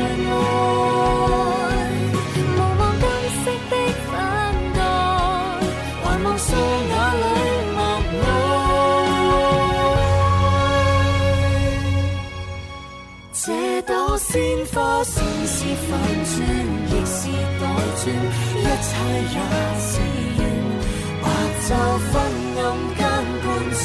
无望金色的粉黛，还望树影里望爱。这朵鲜花，先是反转，亦是代转，一切也是缘，白昼昏暗间半转。